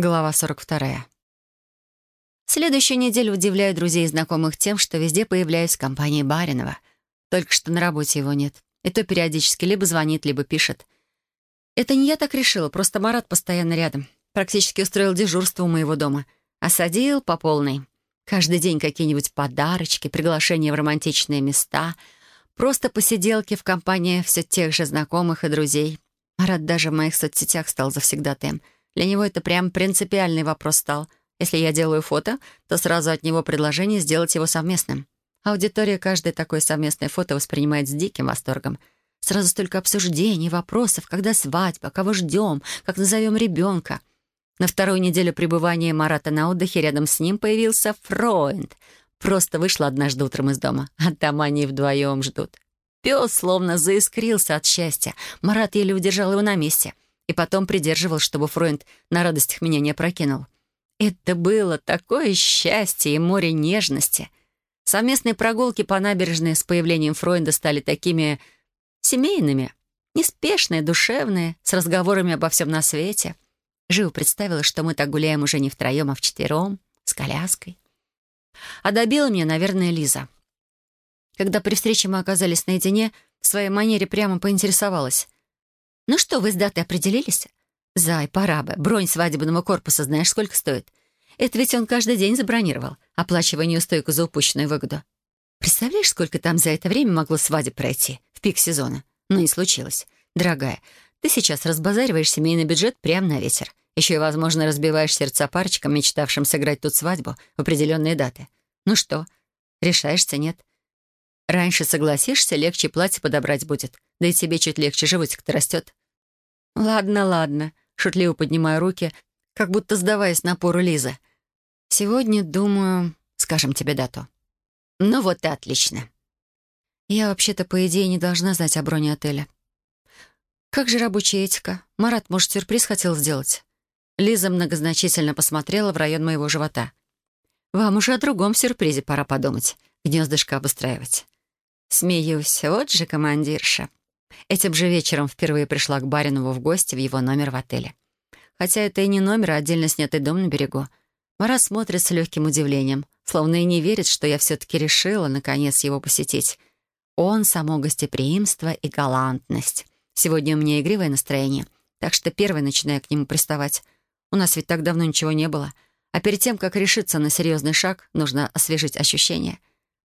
Глава 42. Следующую неделю удивляю друзей и знакомых тем, что везде появляюсь в компании Баринова. Только что на работе его нет. И то периодически либо звонит, либо пишет. Это не я так решила, просто Марат постоянно рядом. Практически устроил дежурство у моего дома. Осадил по полной. Каждый день какие-нибудь подарочки, приглашения в романтичные места, просто посиделки в компании все тех же знакомых и друзей. Марат даже в моих соцсетях стал завсегдатаем — для него это прям принципиальный вопрос стал. Если я делаю фото, то сразу от него предложение сделать его совместным. Аудитория каждое такое совместное фото воспринимает с диким восторгом. Сразу столько обсуждений, вопросов, когда свадьба, кого ждем, как назовем ребенка. На вторую неделю пребывания Марата на отдыхе рядом с ним появился Фройнд. Просто вышла однажды утром из дома, а там они вдвоем ждут. Пес словно заискрился от счастья. Марат еле удержал его на месте — и потом придерживал, чтобы Фройнд на радостях меня не опрокинул. Это было такое счастье и море нежности. Совместные прогулки по набережной с появлением Фройнда стали такими семейными, неспешные, душевные, с разговорами обо всем на свете. Живо представила, что мы так гуляем уже не втроем, а вчетвером, с коляской. А добила меня, наверное, Лиза. Когда при встрече мы оказались наедине, в своей манере прямо поинтересовалась. «Ну что, вы с датой определились?» «Зай, пора бы. Бронь свадебного корпуса знаешь, сколько стоит? Это ведь он каждый день забронировал, оплачивая неустойку за упущенную выгоду. Представляешь, сколько там за это время могло свадеб пройти в пик сезона? Но не случилось. Дорогая, ты сейчас разбазариваешь семейный бюджет прямо на ветер. Еще и, возможно, разбиваешь сердца парочкам, мечтавшим сыграть тут свадьбу в определенные даты. Ну что, решаешься, нет? Раньше согласишься, легче платье подобрать будет. Да и тебе чуть легче, животик-то растет. «Ладно, ладно», — шутливо поднимая руки, как будто сдаваясь напору Лизы. «Сегодня, думаю, скажем тебе дату». «Ну вот и отлично». Я вообще-то, по идее, не должна знать о броне отеля. «Как же рабочая этика? Марат, может, сюрприз хотел сделать?» Лиза многозначительно посмотрела в район моего живота. «Вам уже о другом сюрпризе пора подумать, гнездышко обустраивать». Смеюсь, вот же командирша. Этим же вечером впервые пришла к Баринову в гости в его номер в отеле. Хотя это и не номер, а отдельно снятый дом на берегу. Марат смотрит с легким удивлением, словно и не верит, что я все-таки решила, наконец, его посетить. Он — само гостеприимство и галантность. Сегодня у меня игривое настроение, так что первой начинаю к нему приставать. У нас ведь так давно ничего не было. А перед тем, как решиться на серьезный шаг, нужно освежить ощущения.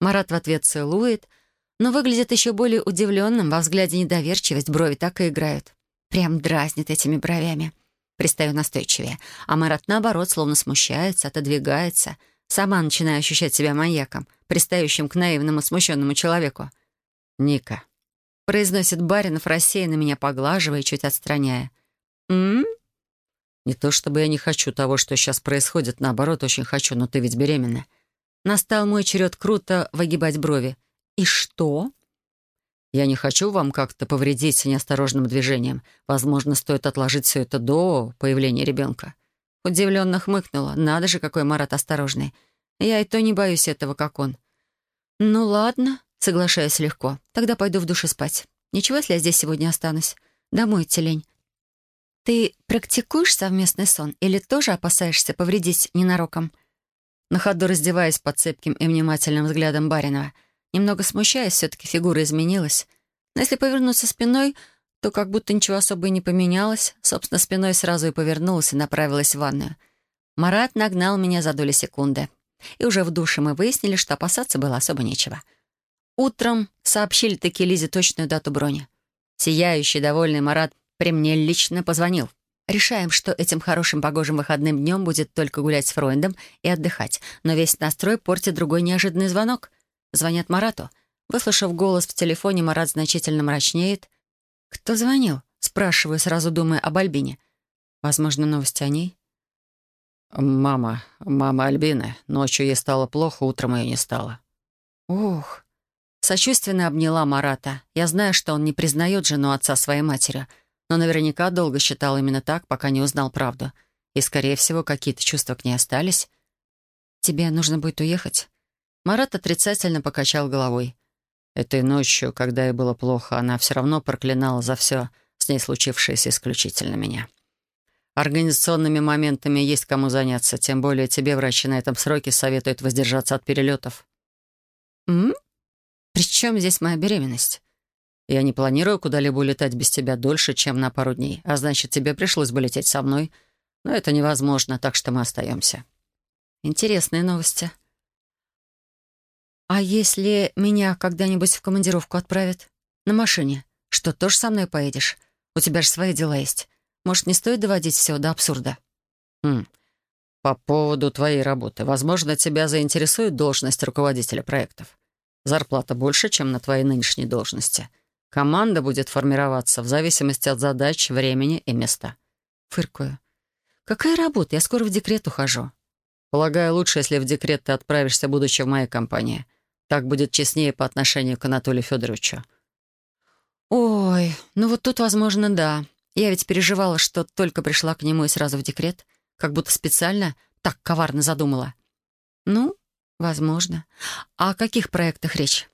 Марат в ответ целует — но выглядит еще более удивленным, во взгляде недоверчивость, брови так и играют. Прям дразнит этими бровями. Пристаю настойчивее. А Марат, наоборот, словно смущается, отодвигается. Сама начинаю ощущать себя маньяком, пристающим к наивному, смущенному человеку. «Ника», — произносит Баринов, рассеянно меня поглаживая, чуть отстраняя. «М?», «Не то чтобы я не хочу того, что сейчас происходит, наоборот, очень хочу, но ты ведь беременна». Настал мой черед круто выгибать брови. «И что?» «Я не хочу вам как-то повредить неосторожным движением. Возможно, стоит отложить все это до появления ребенка». Удивленно хмыкнула. «Надо же, какой Марат осторожный. Я и то не боюсь этого, как он». «Ну ладно», — соглашаюсь легко. «Тогда пойду в душе спать. Ничего, если я здесь сегодня останусь. Домой, телень. Ты практикуешь совместный сон или тоже опасаешься повредить ненароком?» На ходу раздеваясь под цепким и внимательным взглядом Баринова — Немного смущаясь, все-таки фигура изменилась. Но если повернуться спиной, то как будто ничего особо и не поменялось. Собственно, спиной сразу и повернулась и направилась в ванную. Марат нагнал меня за доли секунды. И уже в душе мы выяснили, что опасаться было особо нечего. Утром сообщили таки Лизе точную дату брони. Сияющий, довольный Марат при мне лично позвонил. Решаем, что этим хорошим погожим выходным днем будет только гулять с Фройндом и отдыхать, но весь настрой портит другой неожиданный звонок — Звонят Марату. Выслушав голос в телефоне, Марат значительно мрачнеет. «Кто звонил?» — спрашиваю, сразу думая об Альбине. «Возможно, новости о ней?» «Мама, мама Альбины. Ночью ей стало плохо, утром ее не стало». «Ух!» Сочувственно обняла Марата. Я знаю, что он не признает жену отца своей матери, но наверняка долго считал именно так, пока не узнал правду. И, скорее всего, какие-то чувства к ней остались. «Тебе нужно будет уехать?» Марат отрицательно покачал головой. Этой ночью, когда ей было плохо, она все равно проклинала за все с ней случившееся исключительно меня. Организационными моментами есть кому заняться, тем более тебе врачи на этом сроке советуют воздержаться от перелетов. «М? При чем здесь моя беременность?» «Я не планирую куда-либо улетать без тебя дольше, чем на пару дней, а значит, тебе пришлось бы лететь со мной. Но это невозможно, так что мы остаемся». «Интересные новости». «А если меня когда-нибудь в командировку отправят? На машине? Что, тоже со мной поедешь? У тебя же свои дела есть. Может, не стоит доводить все до абсурда?» «Хм. По поводу твоей работы. Возможно, тебя заинтересует должность руководителя проектов. Зарплата больше, чем на твоей нынешней должности. Команда будет формироваться в зависимости от задач, времени и места». Фыркаю. «Какая работа? Я скоро в декрет ухожу». «Полагаю, лучше, если в декрет ты отправишься, будучи в моей компании. Так будет честнее по отношению к Анатолию Федоровичу». «Ой, ну вот тут, возможно, да. Я ведь переживала, что только пришла к нему и сразу в декрет, как будто специально так коварно задумала. Ну, возможно. А о каких проектах речь?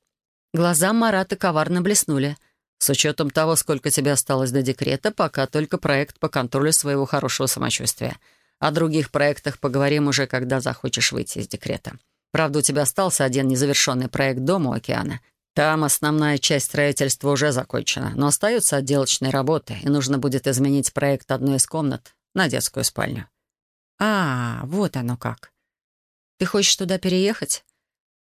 Глаза Марата коварно блеснули. С учетом того, сколько тебе осталось до декрета, пока только проект по контролю своего хорошего самочувствия. О других проектах поговорим уже, когда захочешь выйти из декрета. Правда, у тебя остался один незавершенный проект дома у океана, там основная часть строительства уже закончена, но остаются отделочные работы, и нужно будет изменить проект одной из комнат на детскую спальню. А, вот оно как. Ты хочешь туда переехать?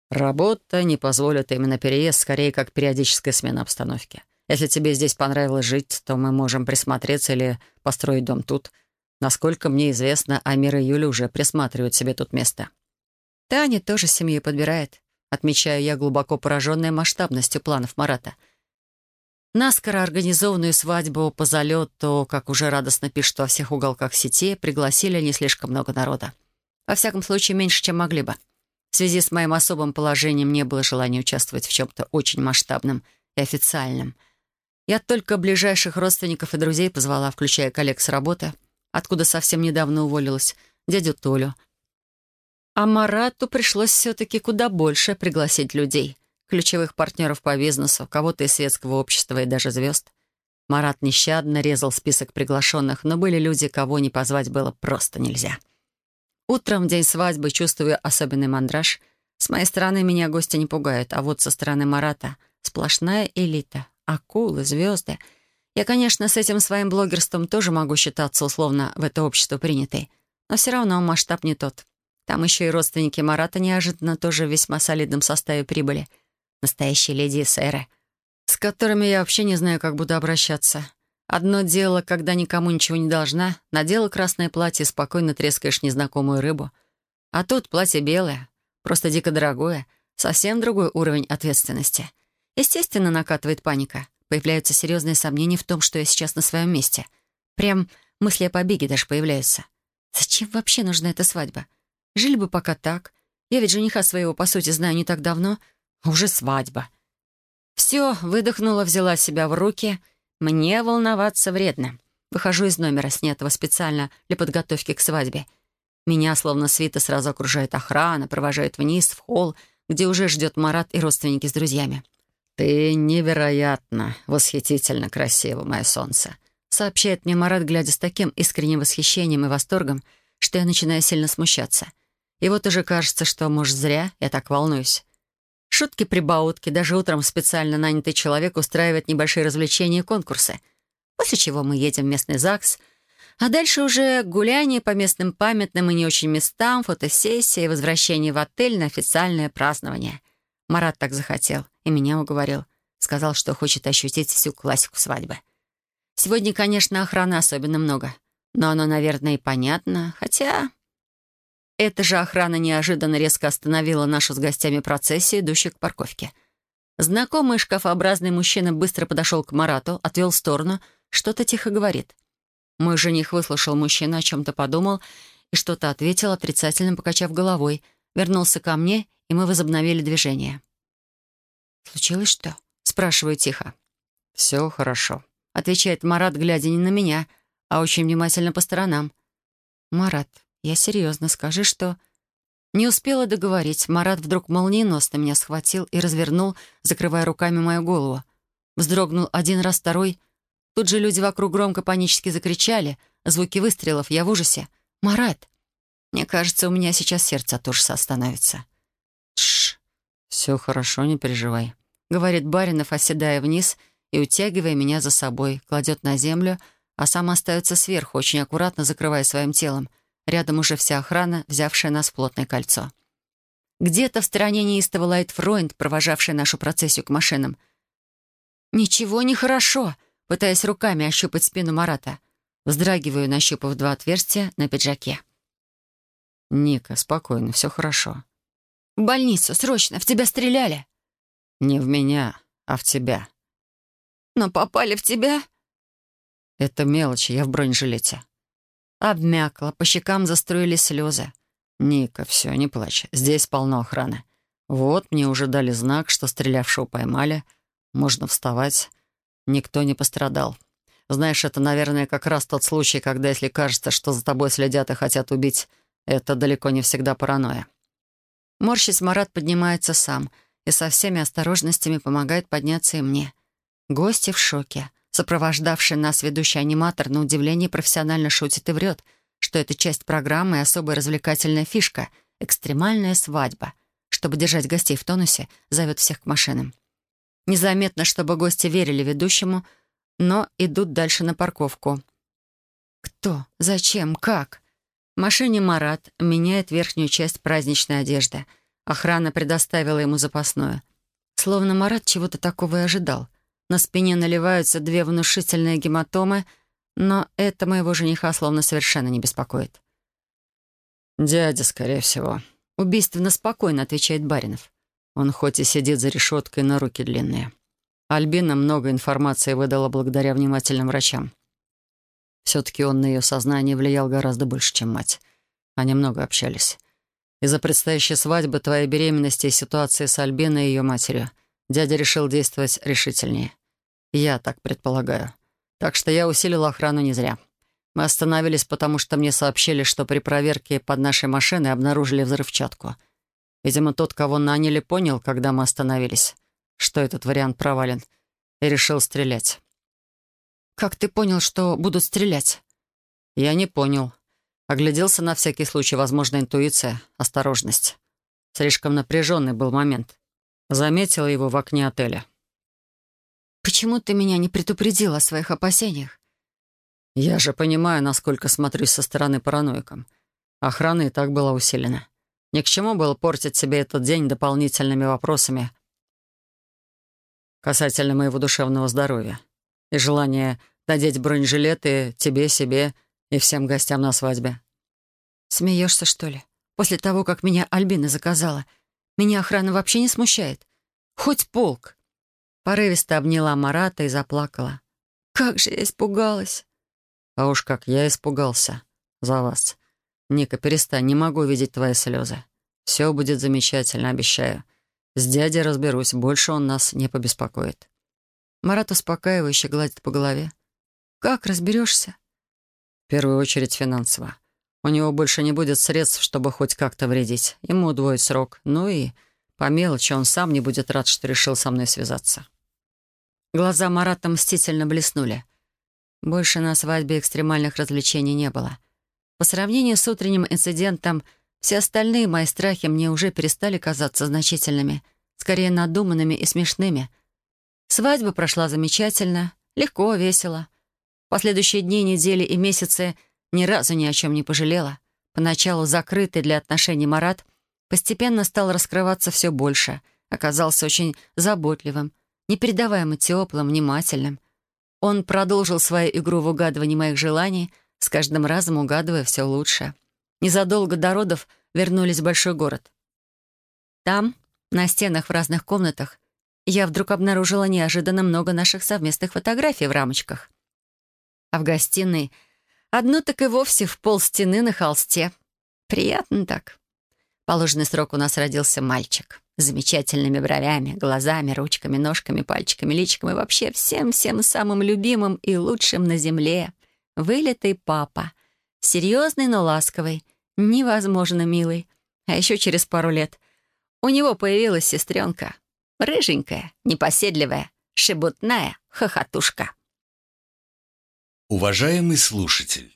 Работа не позволит именно переезд, скорее как периодическая смена обстановки. Если тебе здесь понравилось жить, то мы можем присмотреться или построить дом тут. Насколько мне известно, Амир и Юля уже присматривают себе тут место. Таня тоже семью подбирает отмечаю я глубоко пораженная масштабностью планов Марата. Наскоро организованную свадьбу по залету, как уже радостно пишут во всех уголках сети, пригласили не слишком много народа. Во всяком случае, меньше, чем могли бы. В связи с моим особым положением не было желания участвовать в чем-то очень масштабном и официальном. Я только ближайших родственников и друзей позвала, включая коллег с работы, откуда совсем недавно уволилась, дядю Толю — а Марату пришлось все-таки куда больше пригласить людей, ключевых партнеров по бизнесу, кого-то из светского общества и даже звезд. Марат нещадно резал список приглашенных, но были люди, кого не позвать было просто нельзя. Утром в день свадьбы чувствую особенный мандраж. С моей стороны меня гости не пугают, а вот со стороны Марата сплошная элита, акулы, звезды. Я, конечно, с этим своим блогерством тоже могу считаться условно в это общество принятой, но все равно масштаб не тот. Там еще и родственники Марата неожиданно тоже в весьма солидном составе прибыли. Настоящие леди и сэры, с которыми я вообще не знаю, как буду обращаться. Одно дело, когда никому ничего не должна, надела красное платье, спокойно трескаешь незнакомую рыбу. А тут платье белое, просто дико дорогое, совсем другой уровень ответственности. Естественно, накатывает паника. Появляются серьезные сомнения в том, что я сейчас на своем месте. Прям мысли о побеге даже появляются. Зачем вообще нужна эта свадьба? Жили бы пока так. Я ведь жениха своего, по сути, знаю не так давно, а уже свадьба. Все, выдохнула, взяла себя в руки. Мне волноваться вредно. Выхожу из номера, снятого специально для подготовки к свадьбе. Меня, словно свита, сразу окружает охрана, провожают вниз, в холл, где уже ждет Марат и родственники с друзьями. «Ты невероятно, восхитительно красива, мое солнце», сообщает мне Марат, глядя с таким искренним восхищением и восторгом, что я начинаю сильно смущаться. И вот уже кажется, что, может, зря я так волнуюсь. Шутки-прибаутки, даже утром специально нанятый человек устраивает небольшие развлечения и конкурсы. После чего мы едем в местный ЗАГС, а дальше уже гуляние по местным памятным и не очень местам, фотосессия и возвращение в отель на официальное празднование. Марат так захотел и меня уговорил. Сказал, что хочет ощутить всю классику свадьбы. Сегодня, конечно, охраны особенно много. Но оно, наверное, и понятно, хотя эта же охрана неожиданно резко остановила нашу с гостями процессию, идущую к парковке. Знакомый шкафообразный мужчина быстро подошел к Марату, отвел в сторону, что-то тихо говорит. Мой жених выслушал мужчину, о чем-то подумал и что-то ответил, отрицательно покачав головой, вернулся ко мне, и мы возобновили движение. «Случилось что?» — спрашиваю тихо. «Все хорошо», — отвечает Марат, глядя не на меня, а очень внимательно по сторонам. «Марат, я серьезно, скажи, что...» Не успела договорить. Марат вдруг молниеносно меня схватил и развернул, закрывая руками мою голову. Вздрогнул один раз, второй. Тут же люди вокруг громко панически закричали. Звуки выстрелов. Я в ужасе. «Марат!» Мне кажется, у меня сейчас сердце от ужаса остановится. Тш, все хорошо, не переживай. Говорит Баринов, оседая вниз и утягивая меня за собой, кладет на землю, а сам остается сверху, очень аккуратно закрывая своим телом. Рядом уже вся охрана, взявшая нас в плотное кольцо. Где-то в стороне неистово лает Фройнд, провожавший нашу процессию к машинам. «Ничего не хорошо», пытаясь руками ощупать спину Марата. Вздрагиваю, нащупав два отверстия на пиджаке. «Ника, спокойно, все хорошо». «В больницу, срочно, в тебя стреляли». «Не в меня, а в тебя». «Но попали в тебя?» «Это мелочи, я в бронежилете». Обмякла, по щекам застроились слезы. «Ника, все, не плачь. Здесь полно охраны. Вот мне уже дали знак, что стрелявшего поймали. Можно вставать. Никто не пострадал. Знаешь, это, наверное, как раз тот случай, когда, если кажется, что за тобой следят и хотят убить, это далеко не всегда паранойя». Морщись, Марат поднимается сам и со всеми осторожностями помогает подняться и мне. Гости в шоке. Сопровождавший нас ведущий аниматор на удивление профессионально шутит и врет — что это часть программы и особая развлекательная фишка — экстремальная свадьба. Чтобы держать гостей в тонусе, зовет всех к машинам. Незаметно, чтобы гости верили ведущему, но идут дальше на парковку. Кто? Зачем? Как? В машине Марат меняет верхнюю часть праздничной одежды. Охрана предоставила ему запасную. Словно Марат чего-то такого и ожидал. На спине наливаются две внушительные гематомы — но это моего жениха словно совершенно не беспокоит. «Дядя, скорее всего». Убийственно спокойно отвечает Баринов. Он хоть и сидит за решеткой, но руки длинные. Альбина много информации выдала благодаря внимательным врачам. Все-таки он на ее сознание влиял гораздо больше, чем мать. Они много общались. Из-за предстоящей свадьбы, твоей беременности и ситуации с Альбиной и ее матерью дядя решил действовать решительнее. Я так предполагаю. Так что я усилил охрану не зря. Мы остановились, потому что мне сообщили, что при проверке под нашей машиной обнаружили взрывчатку. Видимо, тот, кого наняли, понял, когда мы остановились, что этот вариант провален, и решил стрелять. «Как ты понял, что будут стрелять?» «Я не понял. Огляделся на всякий случай, возможно, интуиция, осторожность. Слишком напряженный был момент. Заметила его в окне отеля. Почему ты меня не предупредил о своих опасениях? Я же понимаю, насколько смотрюсь со стороны параноиком. Охрана и так была усилена. Ни к чему было портить себе этот день дополнительными вопросами касательно моего душевного здоровья и желания надеть бронежилеты тебе, себе и всем гостям на свадьбе. Смеешься, что ли? После того, как меня Альбина заказала, меня охрана вообще не смущает. Хоть полк. Порывисто обняла Марата и заплакала. «Как же я испугалась!» «А уж как я испугался за вас. Ника, перестань, не могу видеть твои слезы. Все будет замечательно, обещаю. С дядей разберусь, больше он нас не побеспокоит». Марат успокаивающе гладит по голове. «Как разберешься?» «В первую очередь финансово. У него больше не будет средств, чтобы хоть как-то вредить. Ему удвоить срок. Ну и по мелочи он сам не будет рад, что решил со мной связаться». Глаза Марата мстительно блеснули. Больше на свадьбе экстремальных развлечений не было. По сравнению с утренним инцидентом, все остальные мои страхи мне уже перестали казаться значительными, скорее надуманными и смешными. Свадьба прошла замечательно, легко, весело. Последующие дни, недели и месяцы ни разу ни о чем не пожалела. Поначалу закрытый для отношений Марат постепенно стал раскрываться все больше, оказался очень заботливым, непередаваемо теплым, внимательным. Он продолжил свою игру в угадывании моих желаний, с каждым разом угадывая все лучше. Незадолго до родов вернулись в большой город. Там, на стенах в разных комнатах, я вдруг обнаружила неожиданно много наших совместных фотографий в рамочках. А в гостиной одну так и вовсе в пол стены на холсте. Приятно так. Положенный срок у нас родился мальчик с замечательными бровями, глазами, ручками, ножками, пальчиками, личиком и вообще всем-всем самым любимым и лучшим на земле. Вылитый папа. Серьезный, но ласковый. Невозможно милый. А еще через пару лет у него появилась сестренка. Рыженькая, непоседливая, шебутная хохотушка. Уважаемый слушатель,